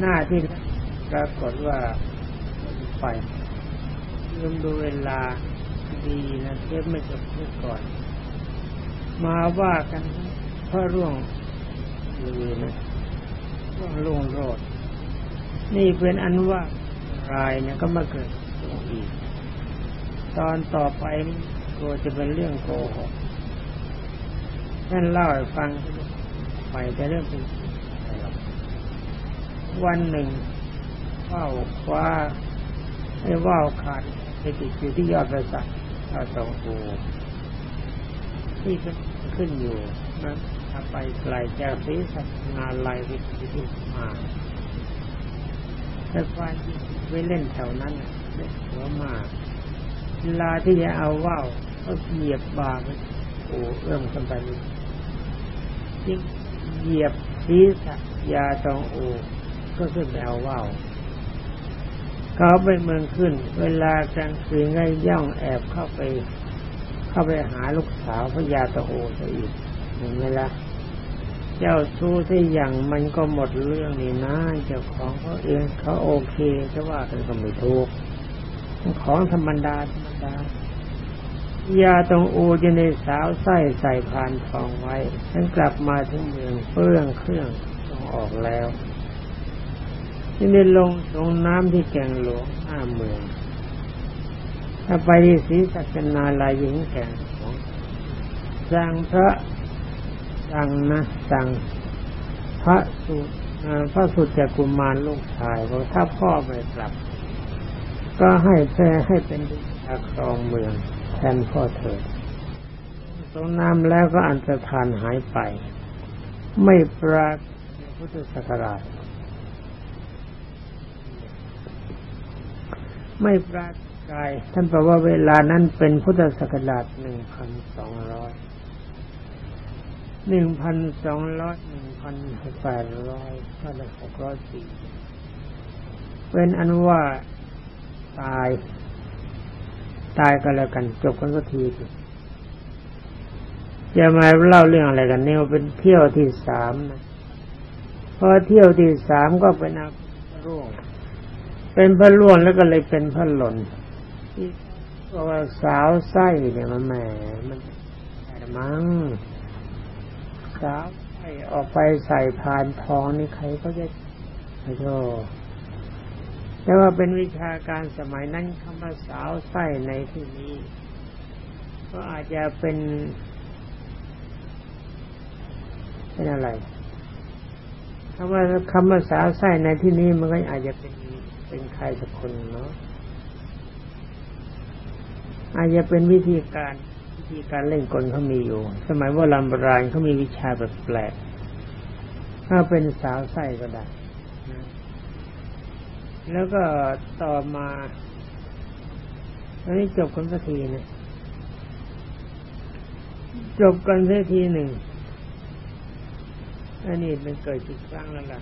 หน้าที่ปรากฏว่าไปลืมดูเวลาดีนะเทปไม่จบเมื่อก่อน มาว่ากันพระร่วงเลยนะร่วงลงโรดนี่เป็นอันว่ารายเนี่ยก็มาเกิดอีก ตอนต่อไปกลัวจะเป็นเรื่องโกหกท่านเล่าให้ฟังไปแต่เรื่องเป็น วันหนึ่งว่าวคว้าไอ้ว่าวขาดไปติดอยู่ที่ยอดประสักถ้าสองโอที่ขึ้นอยู่นะถ้าไปไกลจากศีสัตนานลายวิธีมาแต่ควานไปเล่นแถวนั้นเล่นหัวมาเวลาที่จะเอาว่าวก็เหยียบบาไปโอ้เอื้อมขึ้นไปยิ่งเหยียบศีรษะยาตองโอ ก็ขึ้นไปเอาว่าวเขาไปเมืองขึ้น เวลากลางคืนง่ายย่องแอบเข้าไป เข้าไปหาลูกสาวพระยาตโอซะอีกเห็นไหมล่ะเจ้าสู้ที่อย่างมันก็หมดเรื่องนี่นะเจ้าของเขาเองเขาโอเคแต่ว่ากันก็ไม่ถูกของธรรมดาธรรมดายาตรงอูจะในสาวไส้ใส่พานทองไว้ฉันกลับมาถึงเมืองเปื้องเครื่องต้องออกแล้ว ที่ได้ลงลงน้ำที่แก่งหลวงห้าเมืองถ้าไปที่ศรีสัจนาลายหญิงแก่งหลวงสั่งพระสั่งนะสั่งพระสุพระสุจกุมารลูกชายบอกถ้าพ่อไม่กลับ ก็ให้แพ้ให้เป็นดิาครองเมืองแทนพ่อเถิดตรงน้ำแล้วก็อันตรธานหายไป ไม่ปรากพุทธศักราช ไม่ปรากาย ท่านบอกว่าเวลานั้นเป็นพุทธศักราชหนึ่งพันสองร้อยหนึ่งพันสองร้อยหนึ่งพันแปดร้อยเท่าหกร้อยสี่เป็นอันว่าตาย ตายก็แล้วกันจบกันสักทีจะมาเล่าเรื่องอะไรกันเนี่ยเป็นเที่ยวที่สามนะพอเที่ยวที่สามก็เป็นอาร่วง เป็นพระล่วงแล้วก็เลยเป็นพระหล่นที่ว่าสาวไส้เนี่ยมันแหมมันแต่มั้งสาวไส้ออกไปใส่พานทองนี่ใครก็จะโธแต่ว่าเป็นวิชาการสมัยนั้นคำว่าสาวไส้ในที่นี้ ก็อาจจะเป็นเป็นอะไรคำว่าคำว่าสาวไส้ในที่นี้มันก็อาจจะเป็น เป็นใครสักคนเนาะอาจจะเป็นวิธีการวิธีการเล่นกลเขามีอยู่ สมัยว่าลำโบราณเขามีวิชาแบบแปลกถ้าเป็นสาวไส้ก็ได้แล้วก็ต่อมาอันนี้จบกันสักทีนะจบกันสักทีหนึ่งอันนี้เป็นเกิดอีกครั้งแล้วล่ะ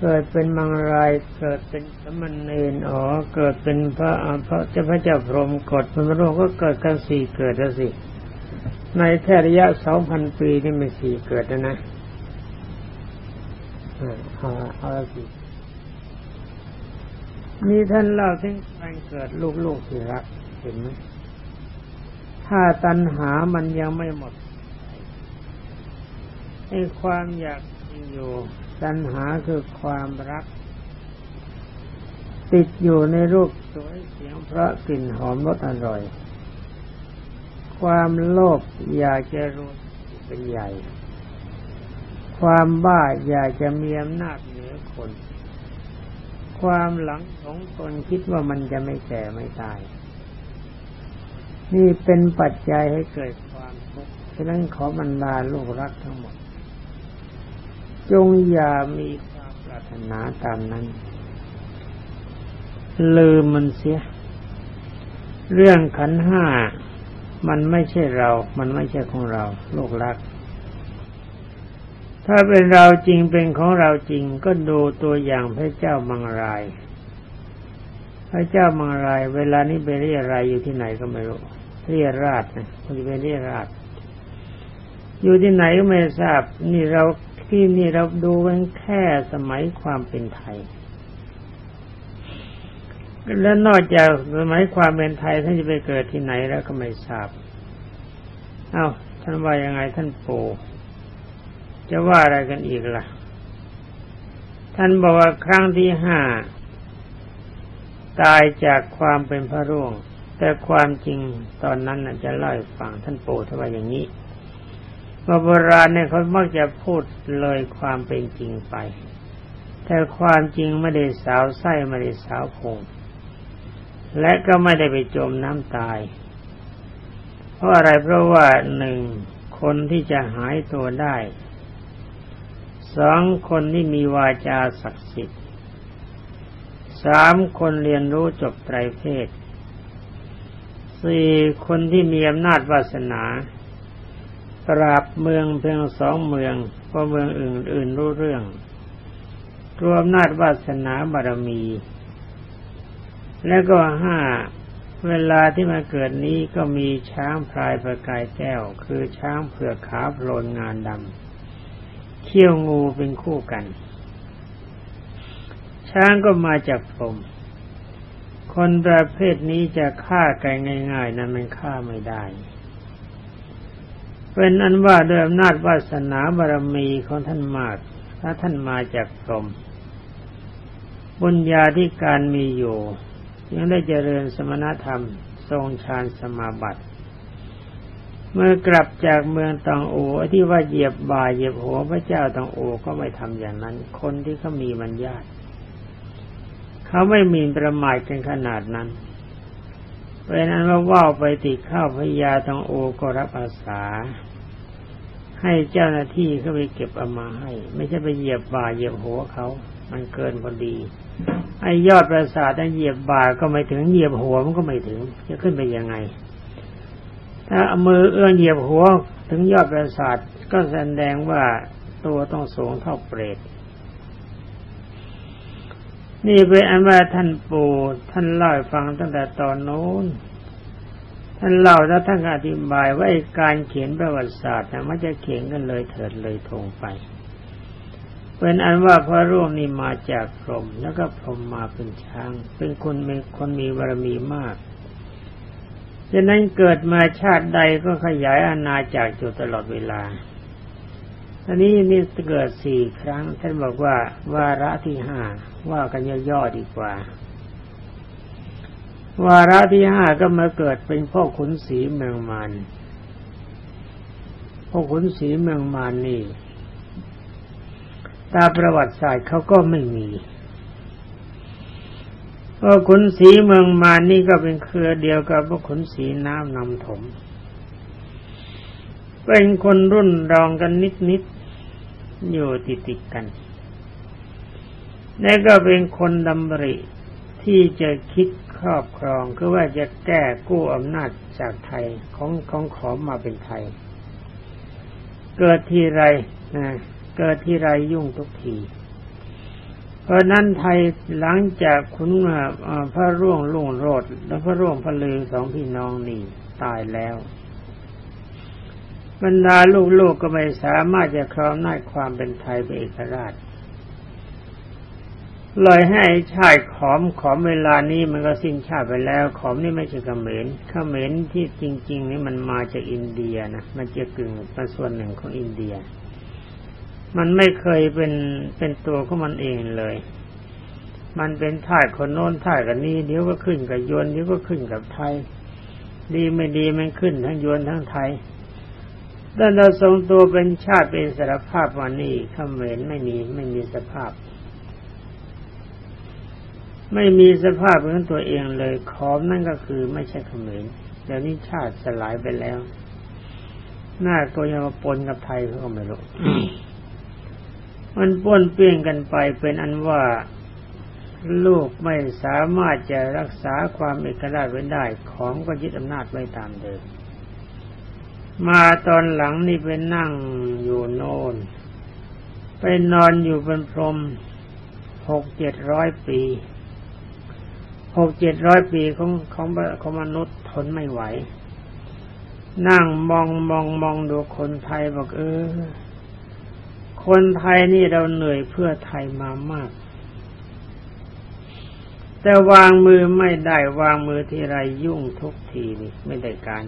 เกิดเป็นมังรายเกิดเป็นสมณเณรอ๋อเกิดเป็นพระพระเจ้าพระเจ้าพรหมกดพระโลกก็เกิดกันสี่เกิดแล้วสิ ในแค่ระยะสองพันปีนี่ม่สี่เกิดแล้วนะเอาเอาสิมีท่านเล่าถึงการเกิดลูกๆสิรักเห็นไหมถ้าตัณหามันยังไม่หมดไอ้ความอยากอยู่ ตัณหาคือความรัก ติดอยู่ในรูปสวยเสียงเพราะกลิ่นหอมรสอร่อย ความโลภอยากจะรู้เป็นใหญ่ ความบ้าอยากจะมีอำนาจเหนือคน ความหลังของตนคิดว่ามันจะไม่แก่ไม่ตาย นี่เป็นปัจจัยให้เกิดความทุกข์ฉะนั้นขอบรรดาลูกรักทั้งหมด จงอย่ามีความปรารถนาตามนั้น ลืมมันเสีย เรื่องขันห้ามันไม่ใช่เรา มันไม่ใช่ของเรา โลกรัก ถ้าเป็นเราจริงเป็นของเราจริงก็ดูตัวอย่างพระเจ้ามังราย พระเจ้ามังราย เวลานี้ไปเรียรายอยู่ที่ไหนก็ไม่รู้เรียราชนะคุณจะไปเรียราชอยู่ที่ไหนก็ไม่ทราบ นี่เรา ที่นี่เราดูกันแค่สมัยความเป็นไทย และนอกจากสมัยความเป็นไทยท่านจะไปเกิดที่ไหนแล้วก็ไม่ทราบเอา้าท่านว่ายังไงท่านปู่จะว่าอะไรกันอีกล่ะ ท่านบอกว่าครั้งที่ห้าตายจากความเป็นพระร่วง แต่ความจริงตอนนั้นจะเล่าให้ฟังท่านปู่ท่านว่าอย่างนี้ ว่าโบราณเนี่ยเขามักจะพูดเลยความเป็นจริงไป แต่ความจริงไม่ได้สาวไส้ไม่ได้สาวพงและก็ไม่ได้ไปจมน้ำตาย เพราะอะไรเพราะว่าหนึ่งคนที่จะหายตัวได้สองคนที่มีวาจาศักดิ์สิทธิ์สามคนเรียนรู้จบไตรเพศสี่คนที่มีอำนาจวาสนา ปราบเมืองเพียงสองเมืองเพราะเมืองอื่นๆรู้เรื่องรวมนาจวาสนาบารมี และก็ห้าเวลาที่มาเกิดนี้ก็มีช้างพลายประกายแก้ว คือช้างเผือกขาโพลนงานดำเขี้ยวงูเป็นคู่กัน ช้างก็มาจากพรมคนประเภทนี้จะฆ่าไก่ง่าย ๆนั้นมันฆ่าไม่ได้ เป็นอันว่าด้วยอำนาจวาสนาบารมีของท่านมาก ถ้าท่านมาจากพรมบุญญาที่การมีอยู่ ยังได้เจริญสมณธรรม ทรงฌานสมาบัติ เมื่อกลับจากเมืองตองโอที่ว่าเหยียบบ่าเหยียบหัวพระเจ้าตองโอก็ไม่ทำอย่างนั้น คนที่เขามีมันญาติเขาไม่มีประมาทกันขนาดนั้นเพราะนั้นว่าว่าวไปติดข้าวพยาตองโอก็รับอาสา ให้เจ้าหน้าที่เขาไปเก็บเอามาให้ ไม่ใช่ไปเหยียบบ่าเหยียบหัวเขา มันเกินพอดีไอ้ยอดประสาทถ้าเหยียบบ่าก็ไม่ถึงเหยียบหัวมันก็ไม่ถึง จะขึ้นไปยังไง ถ้ามือเอื้อเหยียบหัวถึงยอดประสาทก็แสดงว่าตัวต้องสูงเท่าเปรตนี่เป็นอันว่าท่านปู่ท่านเล่าให้ฟังตั้งแต่ตอนโน้น ท่านเล่าแล้วท่านอธิบายว่าการเขียนประวัติศาสตร์นะมันจะเขียนกันเลยเถิดเลยทงไปเป็นอันว่าพระร่วงนี่มาจากพรหมแล้วก็พรหมมาเป็นช้าง เป็นคนเป็นคนมีบารมีมากฉะนั้นเกิดมาชาติใดก็ขยายอาณาจักรอยู่ตลอดเวลาอันนี้นี่เกิดสี่ครั้ง ท่านบอกว่าวาระที่ห้าว่ากันย่อๆดีกว่า วาระที่ห้าก็มาเกิดเป็นพ่อขุนศรีเมืองมานพ่อขุนศรีเมืองมานนี่ ตาประวัติศาสตร์เขาก็ไม่มีพ่อขุนศรีเมืองมานนี่ก็เป็นเครือเดียวกับพ่อขุนศรีน้ำนำถม เป็นคนรุ่นรองกันนิดๆอยู่ติดติดกัน และก็เป็นคนดำริที่จะคิด ครอบครองคือว่าจะแก้กู้อำนาจจากไทยของของขอมมาเป็นไทย เกิดที่ไรนะเกิดที่ไรยุ่งทุกที เพราะนั้นไทยหลังจากคุณพระร่วงลุ่งโรดและพระร่วงพระลือสองพี่น้องนี่ตายแล้ว บรรดาลูกๆกก็ไม่สามารถจะครองหน้าความเป็นไทยเป็นเอกราช เลยให้ชาติขอมขอมเวลานี้มันก็สิ้นชาติไปแล้ว ขอมนี่ไม่ใช่เขมรเขมรที่จริง ๆ นี่มันมาจากอินเดียนะมันจะกึ่งเป็นส่วนหนึ่งของอินเดีย มันไม่เคยเป็นเป็นตัวของมันเองเลย มันเป็นท่ายคนโน้นท่ายกันนี้เดี๋ยวก็ขึ้นกับยวนเดี๋ยวก็ขึ้นกับไทย ดีไม่ดีมันขึ้นทั้งยวนทั้งไทยแต่เราทรงตัวเป็นชาติเป็นสารภาพวันนี้เขมรไม่มีไม่มีสภาพ ไม่มีสภาพของตัวเองเลยขอมนั่นก็คือไม่ใช่เขมรเดี๋ยวนี้ชาติสลายไปแล้วหน้าก็ยังมาปนกับไทยเขาก็ไม่รู้มันป้นเปี้ยงกันไปเป็นอันว่าลูกไม่สามารถจะรักษาความเอกราชไว้ได้ ของก็ยึดอำนาจไว้ตามเดิม มาตอนหลังนี่ไปนั่งอยู่โน่น ไปนอนอยู่บนพรมหกเจ็ดร้อยปี หกเจ็ดร้อยปีของของของมนุษย์ทนไม่ไหว นั่งมองมองมองดูคนไทยบอกเออ คนไทยนี่เราเหนื่อยเพื่อไทยมามาก แต่วางมือไม่ได้วางมือทีไรยุ่งทุกทีนี่ไม่ได้การ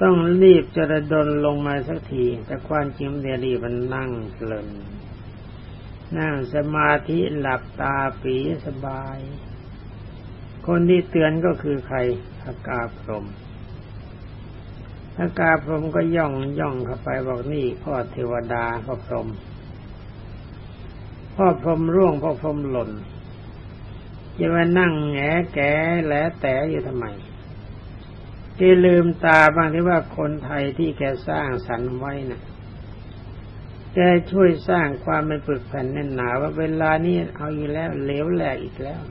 ต้องรีบจะระดนลงมาสักที แต่ความจริงเดียรีมันนั่งเพลินนั่งสมาธิหลับตาปีสบาย คนที่เตือนก็คือใครพระกาพรมพระกาพรมก็ย่องย่องเข้าไปบอกนี่พ่อเทวดาพ่อพรมพ่อพรมร่วงพ่อพรมหล่นจะมานั่งแงแกแหลแต่อยู่ทำไมที่ลืมตาบ้างที่ว่าคนไทยที่แกสร้างสรรค์ไว้นะ่ะแกช่วยสร้างความไม่ปึกแผ่นแน่นหนาว่าเวลานี้เอาอยู่แล้วเหลวแหลกอีกแล้ว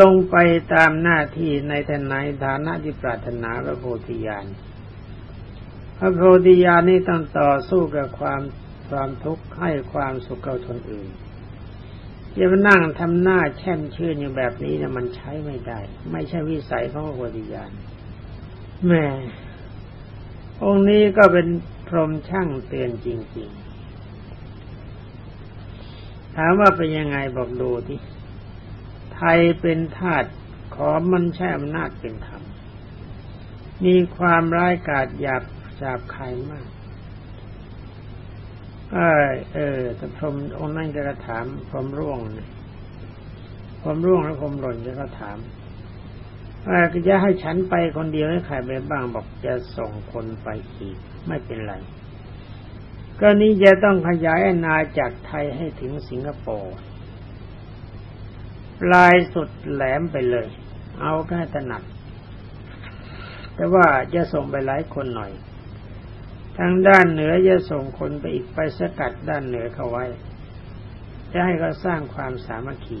ลงไปตามหน้าที่ในทนายฐานะที่ปรารถนาพระโพธิญาณพระโพธิญาณนี่ต้องต่อสู้กับความความทุกข์ให้ความสุขกับทนอื่นจะมานั่งทำหน้าแช่มชื่นอย่างแบบนี้นะมันใช้ไม่ได้ ไม่ใช่วิสัยของพระโพธิญาณแม่องค์นี้ก็เป็นพรหมช่างเตือนจริง ๆ ถามว่าเป็นยังไงบอกดูที่ ไทยเป็นทาสขอมันใช้อำนาจเป็นธรรม มีความร้ายกาจหยาบจาบคายมากเออเออแต่พรมองนั้นจะถามพรมร่วงนะพรมร่วงแล้วพรมหล่นจะก็ถามว่าจะให้ฉันไปคนเดียวให้ใครไปบ้างบอกจะส่งคนไปอีก ไม่เป็นไร ก็นี้จะต้องขยายอาณาจักรไทยให้ถึงสิงคโปร์ ปลายสุดแหลมไปเลย เอาแค่ถนัดแต่ว่าจะส่งไปหลายคนหน่อย ทางด้านเหนือจะส่งคนไปอีกไปสกัดด้านเหนือเขาไว้ จะให้เขาสร้างความสามัคคี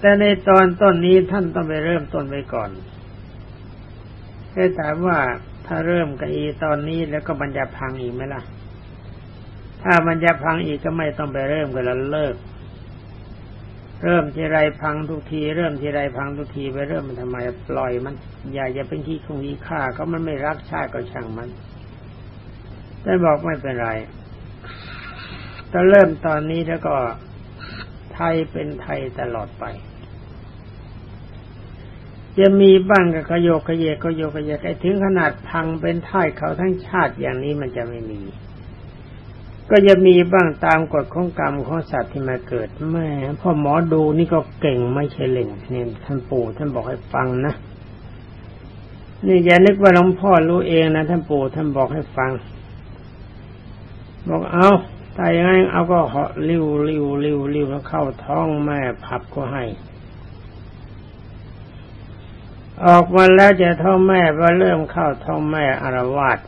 แต่ในตอนต้นนี้ท่านต้องไปเริ่มต้นไปก่อนแค่ถามว่าถ้าเริ่มกับอีตอนนี้แล้วก็บรรยาพังอีกไหมล่ะ ถ้าบรรยาพังอีกก็ไม่ต้องไปเริ่มกันแล้วเลิก เริ่มทีไรพังทุกที เริ่มทีไรพังทุกทีไปเริ่มมันทำไมปล่อยมัน อย่าอย่าเป็นที่คงที่ค่าก็มันไม่รักชาติก็ช่างมันแต่บอกไม่เป็นไรถ้าเริ่มตอนนี้แล้วก็ไทยเป็นไทยตลอดไป จะมีบ้างกับขยโยกขยเยกขยโยกขยเยกไอ้ถึงขนาดพังเป็นท่ายเขาทั้งชาติอย่างนี้มันจะไม่มี ก็จะมีบ้างตามกฎของกรรมของสัตว์ที่มาเกิดแม่พ่อหมอดูนี่ก็เก่งไม่ใช่เล่นนี่ยท่านปู่ท่านบอกให้ฟังนะนี่อย่านึกว่าหลวงพ่อรู้เองนะท่านปู่ท่านบอกให้ฟัง บอกเอาถ้าอย่างนั้นเอาก็เหาะริ้วริ้วริ้วริ้วแล้วเข้าท้องแม่พับก็ให้ ออกมาแล้วจะท้องแม่ว่าเริ่มเข้าท้องแม่อารวาส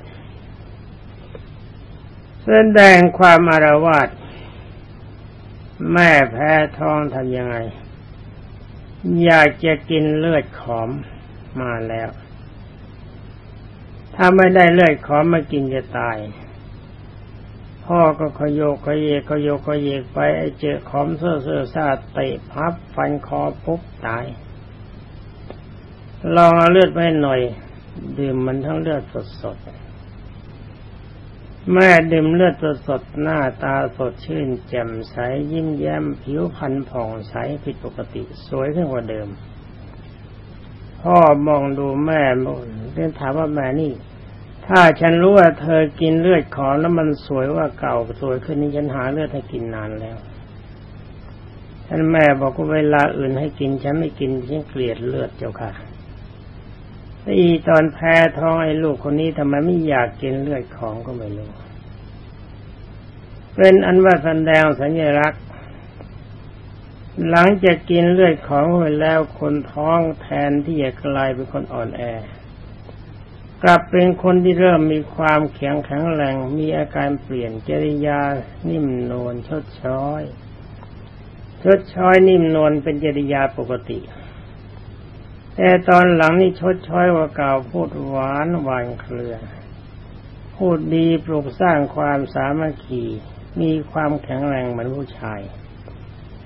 แสดงความอารวาสแม่แพ้ท้องทำยังไง อยากจะกินเลือดขอมมาแล้ว ถ้าไม่ได้เลือดขอมมากินจะตาย พ่อก็ขยโยกขยเยขยโยกขยเยไปไอเจอขอมเสื้อเสื้อซาเตะพับฟันคอปุ๊บตาย ลองเอาเลือดไปหน่อย ดื่มมันทั้งเลือดสดสด แม่ดื่มเลือดสดสดหน้าตาสดชื่น แจ่มใสยิ้มแย้มผิวพรรณผ่องใสผิดปกติ สวยขึ้นกว่าเดิม พ่อมองดูแม่เรียนถามว่าแม่นี่ ถ้าฉันรู้ว่าเธอกินเลือดขอแล้วมันสวยว่าเก่าสวยขึ้นนี้ฉันหาเลือดให้กินนานแล้วท่านแม่บอกว่าเวลาอื่นให้กินฉันไม่กินฉันเกลียดเลือดเจ้าค่ะ อีตอนแพ้ท้องไอ้ลูกคนนี้ทำไมไม่อยากกินเลือดของก็ไม่รู้ เป็นอันว่าแดงสัญลักษณ์ หลังจากกินเลือดของไปแล้วคนท้องแทนที่จะกลายเป็นคนอ่อนแอ กลับเป็นคนที่เริ่มมีความแข็งแข็งแรงมีอาการเปลี่ยนจริยานิ่มนวลชดช้อยชดช้อยนิ่มนวลเป็นจริยาปกติ แต่ตอนหลังนี่ชดช้อยว่าเก่าพูดหวานหวานเครือ พูดดีปลุกสร้างความสามัคคีมีความแข็งแรงเหมือนผู้ชาย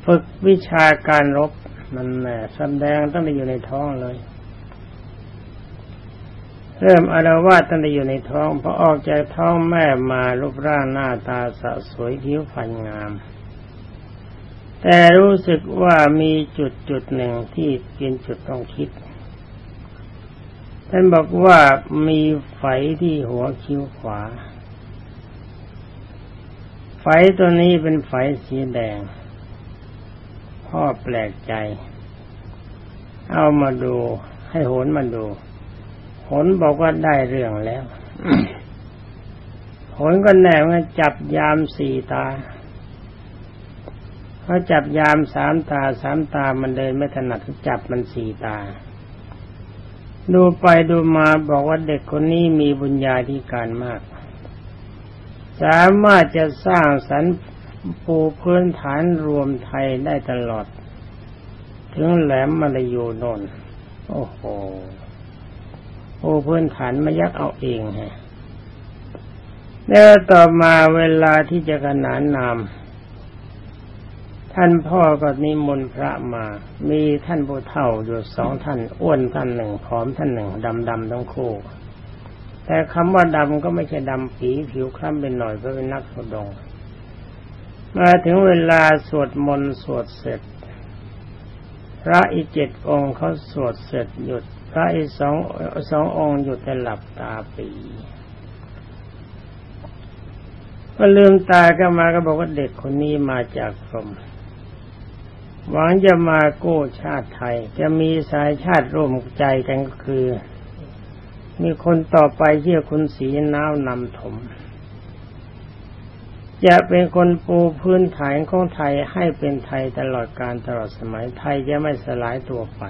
ฝึกวิชาการรบมันแหมแสดงตั้งได้อยู่ในท้องเลย เริ่มอารวาสตั้งแต่อยู่ในท้องพอออกจากท้องแม่มารูปร่างหน้าตาสะสวยผิวพรรณงาม แต่รู้สึกว่ามีจุดจุดหนึ่งที่เป็นจุดต้องคิด ท่านบอกว่ามีไฝที่หัวคิ้วขวา ไฝตัวนี้เป็นไฝสีแดง พ่อแปลกใจ เอามาดูให้โหนมาดูโหนบอกว่าได้เรื่องแล้วโหนก็แน่ว่าจับยามสี่ตา เขาจับยามสามตาสามตามันเดินไม่ถนัดจับมันสี่ตา ดูไปดูมาบอกว่าเด็กคนนี้มีบุญญาธิการมาก สามารถจะสร้างสรรปูพื้นฐานรวมไทยได้ตลอด ถึงแหลมมลายูนนโอ้โหปูพื้นฐานมายักเอาเองฮะแล้วต่อมาเวลาที่จะขนานนาม ท่านพ่อก็นิมนต์พระมา มีท่านผู้เฒ่าอยู่สองท่าน อ้วนท่านหนึ่งผอมท่านหนึ่งดำดำทั้งคู่ แต่คำว่าดำก็ไม่ใช่ดำปีผิวคล้ำเป็นหน่อยเพราะเป็นนักสดง มาถึงเวลาสวดมนต์สวดเสร็จ พระอีกเจ็ดองค์เขาสวดเสร็จหยุด พระอีกสองสององค์หยุดแต่หลับตาปีก็ลืมตาก็มาก็บอกว่าเด็กคนนี้มาจากพรม หวังจะมากู้ชาติไทย จะมีสายชาติร่วมใจกันก็คือ มีคนต่อไปเชื่อคุณสีน้าวนำถม จะเป็นคนปูพื้นฐานของไทยให้เป็นไทยตลอดการตลอดสมัยไทยจะไม่สลายตัวไป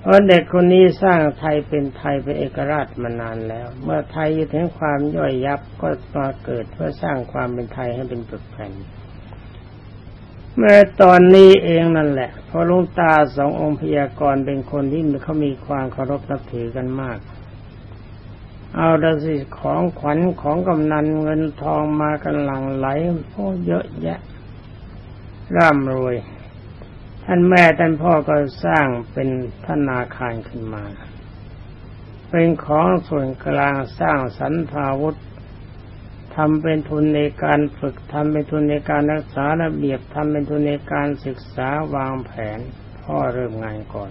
เพราะเด็กคนนี้สร้างไทยเป็นไทยเป็นเอกราชมานานแล้ว เมื่อไทยถึงความย่อยยับก็มาเกิดเพื่อสร้างความเป็นไทยให้เป็นจุดแผ่น เมื่อตอนนี้เองนั่นแหละเพราะลุงตาสององค์พยากรณ์เป็นคนที่เขามีความเคารพนับถือกันมาก เอาดสิของขวัญของกำนันเงินทองมากันหลังไหลโอ้เยอะแยะ ร่ำรวย ท่านแม่ท่านพ่อก็สร้างเป็นธนาคารขึ้นมา เป็นของส่วนกลางสร้างสรรพาวุธ ทำเป็นทุนในการฝึกทำเป็นทุนในการรักษาระเบียบทำเป็นทุนในการศึกษาวางแผน พ่อเริ่มงานก่อน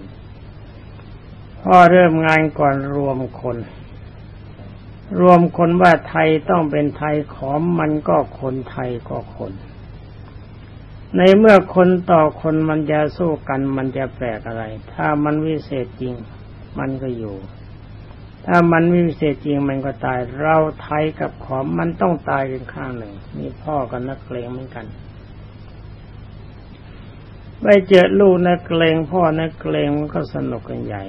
พ่อเริ่มงานก่อนรวมคน รวมคนว่าไทยต้องเป็นไทยขอมมันก็คนไทยก็คน ในเมื่อคนต่อคนมันจะสู้กันมันจะแปลกอะไร ถ้ามันวิเศษจริง มันก็อยู่ ถ้ามันไม่มีเศษจริงมันก็ตาย เราไทยกับขอมมันต้องตายกันข้างหนึ่งนี่พ่อกับนักเกรงเหมือนกัน ไปเจอลูกนักเกรงพ่อนักเกรงมันก็สนุกกันใหญ่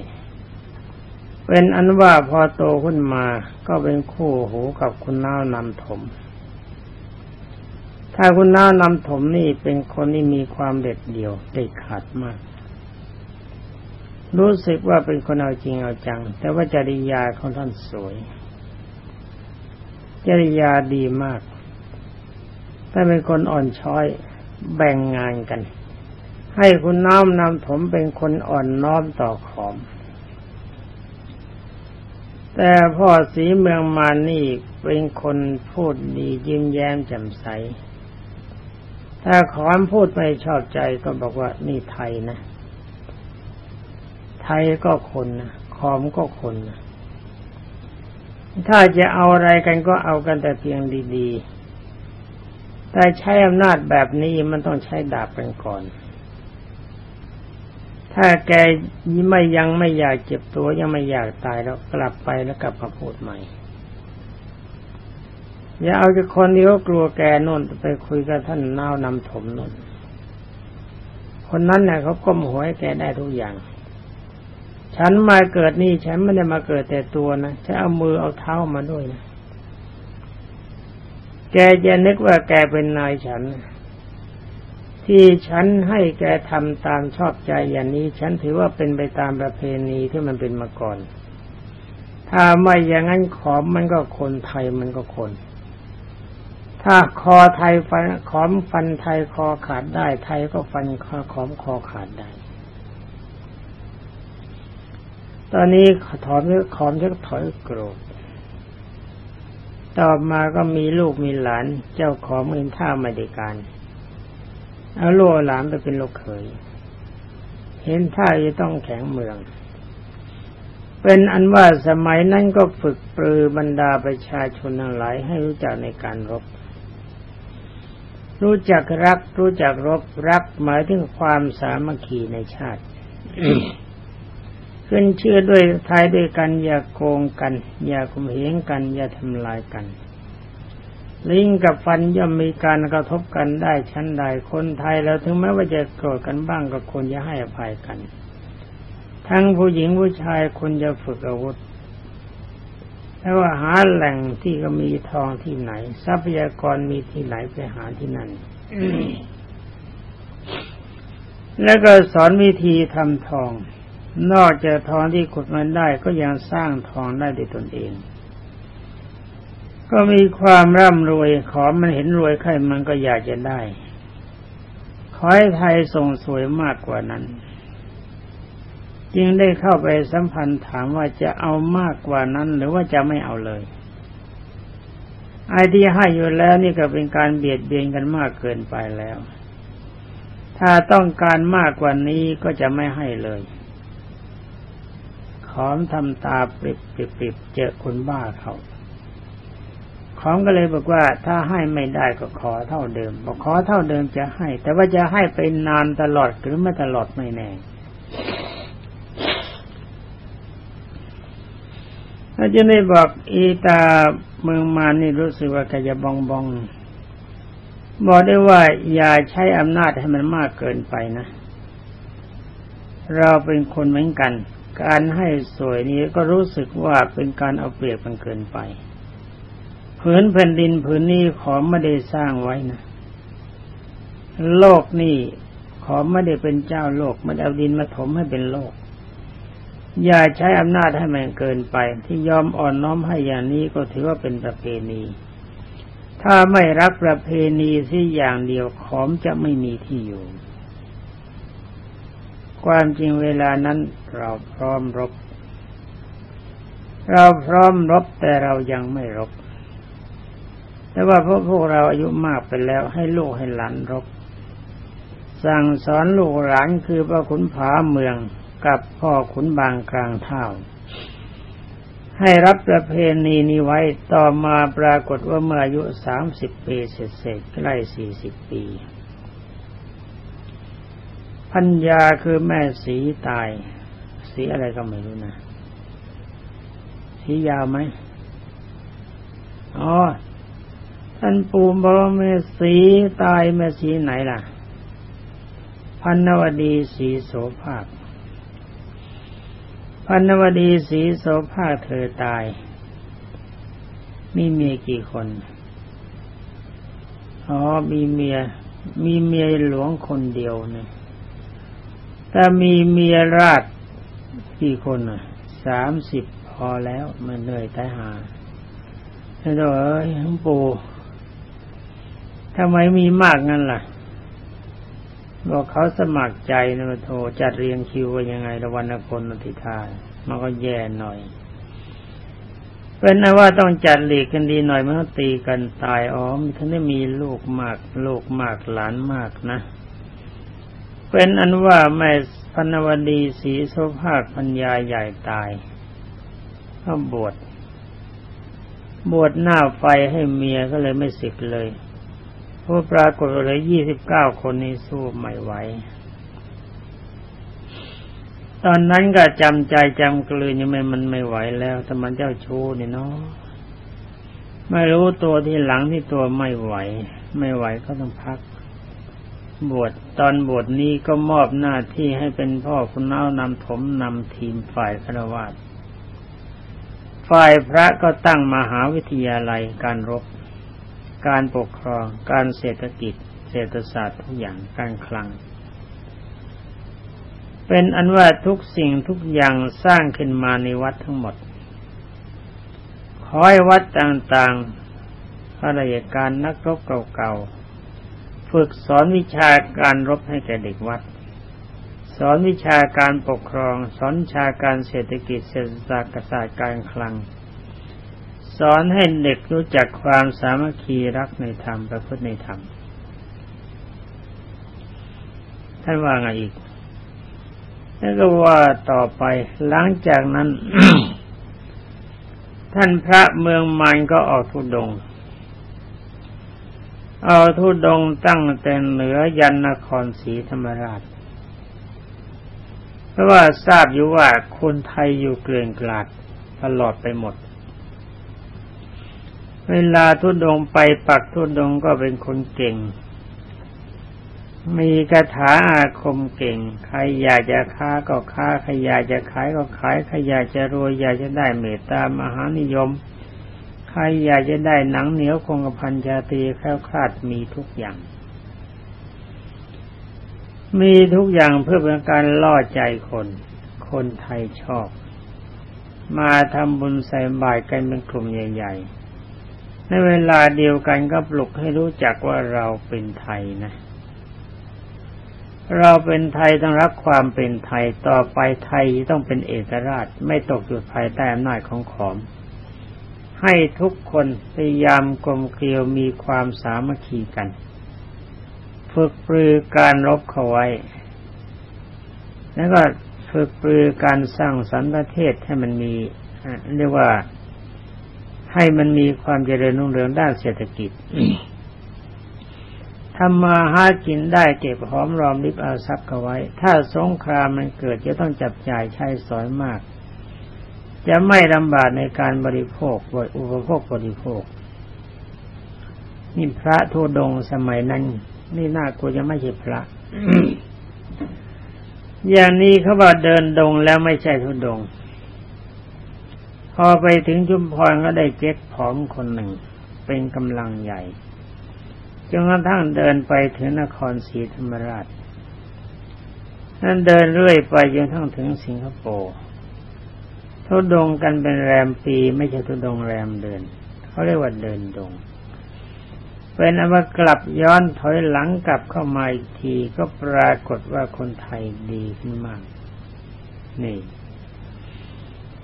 เป็นอันว่าพอโตขึ้นมาก็เป็นคู่หูกับคุณน้านำถม ถ้าคุณน้านำถมนี่เป็นคนที่มีความเด็ดเดี่ยวเด็ดขาดมาก รู้สึกว่าเป็นคนเอาจริงเอาจัง แต่ว่าจริยาของท่านสวย จริยาดีมากถ้าเป็นคนอ่อนช้อยแบ่งงานกัน ให้คุณน้อมนำผมเป็นคนอ่อนน้อมต่อขอม แต่พ่อสีเมืองมานี่เป็นคนพูดดียิ้มแย้มแจ่มใส ถ้าขอมพูดไม่ชอบใจก็บอกว่านี่ไทยนะ ไทยก็คนนะขอมก็คนนะถ้าจะเอาอะไรกันก็เอากันแต่เพียงดีๆ แต่ใช้อำนาจแบบนี้มันต้องใช้ดาบกันก่อน ถ้าแกไม่ยังไม่อยากเจ็บตัวยังไม่อยากตายแล้วกลับไปแล้วกลับมาพูดใหม่ อย่าเอาจากคนที่เขากลัวแกนนไปคุยกับท่านน้าวนำถมนนคนนั้นเนี่ยเขาก้มหัวให้แกได้ทุกอย่าง ฉันมาเกิดนี่ฉันไม่ได้มาเกิดแต่ตัวนะฉันเอามือเอาเท้ามาด้วยนะแกจะนึกว่าแกเป็นนายฉัน ที่ฉันให้แกทำตามชอบใจอย่างนี้ ฉันถือว่าเป็นไปตามประเพณีที่มันเป็นมาก่อน ถ้าไม่อย่างนั้นขอมมันก็คนไทยมันก็คน ถ้าคอไทยฟันขอมฟันไทยคอขาดได้ ไทยก็ฟันคอขอมคอขาดได้ ตอนนี้ถอนขอมจะถอยโกรธต่อมาก็มีลูกมีหลาน เจ้าของเงินท่าไม่ได้การเอาลูกหลานไปเป็นลูกเขย เห็นท่าจะต้องแข็งเมือง เป็นอันว่าสมัยนั้นก็ฝึกปรือบรรดาประชาชนทั้งหลายให้รู้จักในการรบ รู้จักรัก รู้จักรบรักหมายถึงความสามัคคีในชาติ ขึ้นเชื่อด้วยทายด้วยกัน อย่าโกงกัน อย่าข่มเหงกัน อย่าทำลายกัน ลิงกับฟันย่อมมีการกระทบกันได้ชั้นใดคนไทยแล้วถึงแม้ว่าจะโกรธกันบ้างก็ควรจะให้อภัยกัน ทั้งผู้หญิงผู้ชายควรจะฝึกอาวุธแล้ว่าหาแหล่งที่ก็มีทองที่ไหน ทรัพยากรมีที่ไหนไปหาที่นั่นแล้วก็สอนวิธีทำทอง นอกจากทองที่ขุดมันได้ก็ยังสร้างทองได้ด้วยตนเอง ก็มีความร่ำรวยขอมันเห็นรวยใครมันก็อยากจะได้ ขอให้ไทยส่งสวยมากกว่านั้น จึงได้เข้าไปสัมพันธ์ถามว่าจะเอามากกว่านั้น หรือว่าจะไม่เอาเลยไอ้ที่ให้อยู่แล้วนี่ก็เป็นการเบียดเบียนกันมากเกินไปแล้ว ถ้าต้องการมากกว่านี้ก็จะไม่ให้เลย ขอมทำตาปริบปริบปริบเจอคนบ้าเขาขอมก็เลยบอกว่าถ้าให้ไม่ได้ก็ขอเท่าเดิมบอกขอเท่าเดิมจะให้ แต่ว่าจะให้ไปนานตลอดหรือไม่ตลอดไม่แน่ถ้าจะได้บอกอีตาเมืองมานี่รู้สึกว่าแกจะบองบองบอกได้ว่าอย่าใช้อำนาจให้มันมากเกินไปนะ เราเป็นคนเหมือนกัน การให้สวยนี้ก็รู้สึกว่าเป็นการเอาเปรียบมันเกินไปผืนแผ่นดินผืนนี้ขอไม่ได้สร้างไว้นะโลกนี่ขอไม่ได้เป็นเจ้าโลกไมันเอาดินมาถมให้เป็นโลก อย่าใช้อำนาจให้มันเกินไป ที่ยอมอ่อนน้อมให้อย่างนี้ก็ถือว่าเป็นประเพณี ถ้าไม่รับประเพณีที่อย่างเดียวขอมจะไม่มีที่อยู่ ความจริงเวลานั้นเราพร้อมรบ เราพร้อมรบแต่เรายังไม่รบ แต่ว่าพวกพวกเราอายุมากไปแล้วให้ลูกให้หลานรบ สั่งสอนลูกหลานคือพระขุนผาเมืองกับพ่อขุนบางกลางเท่าให้รับประเพณีนี้ไว้ต่อมาปรากฏว่าเมื่ออายุสามสิบปีเสร็จใกล้สี่สิบปี พัญญาคือแม่สีตาย สีอะไรก็ไม่รู้นะสียาวไหมอ๋อท่านปู่บอกแม่สีตายแม่สีไหนล่ะ พันนวดีสีโสภาคพันนวดีสีโสภาคเธอตาย มีเมียกี่คนอ๋อมีเมีย มีเมียหลวงคนเดียวเนี่ย ถ้ามีเมียราชกี่คนอะสามสิบพอแล้วมันเหนื่อยตายหาเฮ้ยหลวงปู่ทำไมมีมากงั้นล่ะ บอกเขาสมัครใจนะโทรจัดเรียงคิวว่ายังไงละวันคนอธิทานมันก็แย่หน่อย เป็นนะว่าต้องจัดหลีกกันดีหน่อยมันต้องตีกันตายอ๋อมันถึงได้มีลูกมาก ลูกมากหลานมากนะ เป็นอันว่าแม่พนวดีศรีโสภาคปัญญาใหญ่ตายก็บวชบวชหน้าไฟให้เมียก็เลยไม่สิกเลยผู้ปรากฏเลยยี่สิบเก้าคนนี้สู้ไม่ไหวตอนนั้นก็จำใจจำกลืนยังไม่มันไม่ไหวแล้วแต่มันเจ้าชู้นี่เนาะไม่รู้ตัวที่หลังที่ตัวไม่ไหว ไม่ไหวก็ต้องพัก บวชตอนบวชนี้ก็มอบหน้าที่ให้เป็นพ่อคุณน้านำถมนำทีมฝ่ายครวาสฝ่ายพระก็ตั้งมหาวิทยาลัยการรบ การปกครอง การเศรษฐกิจ เศรษฐศาสตร์ทุกอย่างการคลัง เป็นอันว่าทุกสิ่งทุกอย่างสร้างขึ้นมาในวัดทั้งหมดขอให้วัดต่างๆข้าราชการนักรบเก่าๆ ฝึกสอนวิชาการรบให้แก่เด็กวัด สอนวิชาการปกครอง สอนวิชาการเศรษฐกิจเศรษฐศาสตร์ศาสตร์การคลัง สอนให้เด็กรู้จักความสามัคคีรักในธรรมประพฤติในธรรมท่านว่าไงอีกแล้วก็ว่าต่อไปหลังจากนั้น ท่านพระเมืองมันก็ออกทุดง เอาทุดงตั้งแต่เหนือยันนครศรีธรรมราช เพราะว่าทราบอยู่ว่าคนไทยอยู่เกลื่อนกลาดตลอดไปหมด เวลาทุดงไปปักทุดงก็เป็นคนเก่ง มีคาถาอาคมเก่ง ใครอยากจะค้าก็ค้า ใครอยากจะขายก็ขาย ใครอยากจะรวยอยากจะได้เมตตามหานิยม ใครอยากจะได้หนังเหนียวคงกระพันชาตีแคล้วคลาดมีทุกอย่าง มีทุกอย่างเพื่อเป็นการล่อใจคน คนไทยชอบ มาทำบุญใส่บาตรกันเป็นกลุ่มใหญ่ ๆ ในเวลาเดียวกันก็ปลุกให้รู้จักว่าเราเป็นไทยนะ เราเป็นไทยต้องรักความเป็นไทยต่อไปไทยต้องเป็นเอกราช ไม่ตกอยู่ภายใต้อำนาจของขอม ให้ทุกคนพยายามกลมเกลียวมีความสามัคคีกัน ฝึกปรือการรบเขาไว้ แล้วก็ฝึกปรือการสร้างสรรค์ประเทศให้มันมีเรียกว่าให้มันมีความเจริญรุ่งเรืองด้านเศรษฐกิจทำมาหากินได้เก็บหอมรอมริบเอาทรัพย์เขาไว้ ถ้าสงครามมันเกิดจะต้องจับจ่ายใช้สอยมาก จะไม่ลำบากในการบริโภคอุปโภคบริโภค นี่พระทูดงสมัยนั้น นี่น่ากลัวจะไม่ใช่พระ อย่างนี้เขาบอกเดินดงแล้วไม่ใช่ทุดง พอไปถึงจุมพรก็ได้เจ๊กผอมคนหนึ่ง เป็นกำลังใหญ่จนกระทั่งเดินไปถึงนครศรีธรรมราชนั่นเดินเรื่อยไปจนทั้งถึงสิงคโปร์ ทุดงกันเป็นแรมปีไม่ใช่ทุดงแรมเดินเขาเรียกว่าเดินดง เป็นอว่ากลับย้อนถอยหลังกลับเข้ามาอีกทีก็ปรากฏว่าคนไทยดีขึ้นมาก นี่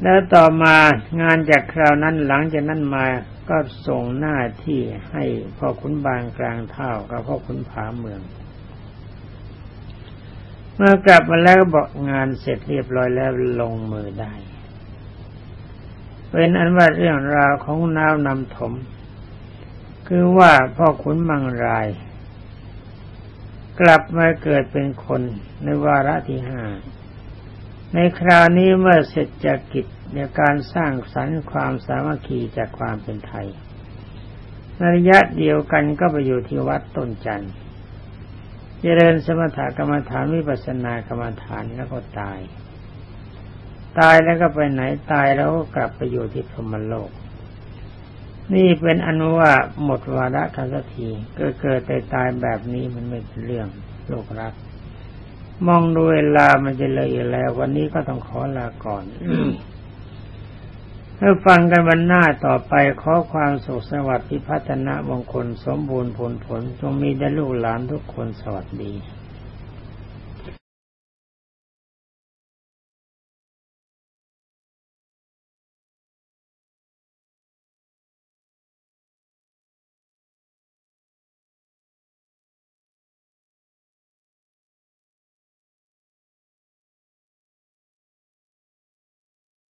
แล้วต่อมางานจากคราวนั้นหลังจากนั้นมาก็ส่งหน้าที่ให้พ่อขุนบางกลางเท่ากับพ่อขุนผาเมือง เมื่อกลับมาแล้วบอกงานเสร็จเรียบร้อยแล้วลงมือได้ เป็นอันว่าเรื่องราวของน้านำถม คือว่าพ่อขุนมังราย กลับมาเกิดเป็นคนในวาระที่ห้าในคราวนี้เมื่อเสร็จจากกิจในการสร้างสรรค์ความสามัคคีจากความเป็นไทยในระยะเดียวกันก็ไปอยู่ที่วัดต้นจันทร์เจริญสมถกรรมฐานวิปัสสนากรรมฐานแล้วก็ตาย ตายแล้วก็ไปไหนตายแล้วก็กลับไปอยู่ที่พรหมโลก นี่เป็นอนุว่าหมดวาระกันสักทีก็เกิดแต่ตายแบบนี้มันไม่เป็นเรื่องโลกรัก มองดูเวลามันจะเลยอยู่แล้ว วันนี้ก็ต้องขอลาก่อนเมื่อฟังกันวันหน้าต่อไปขอความสุขสวัสดิ์พิพัฒนะมงคลสมบูรณ์ผลผลจงมีแด่ลูกหลานทุกคนสวัสดี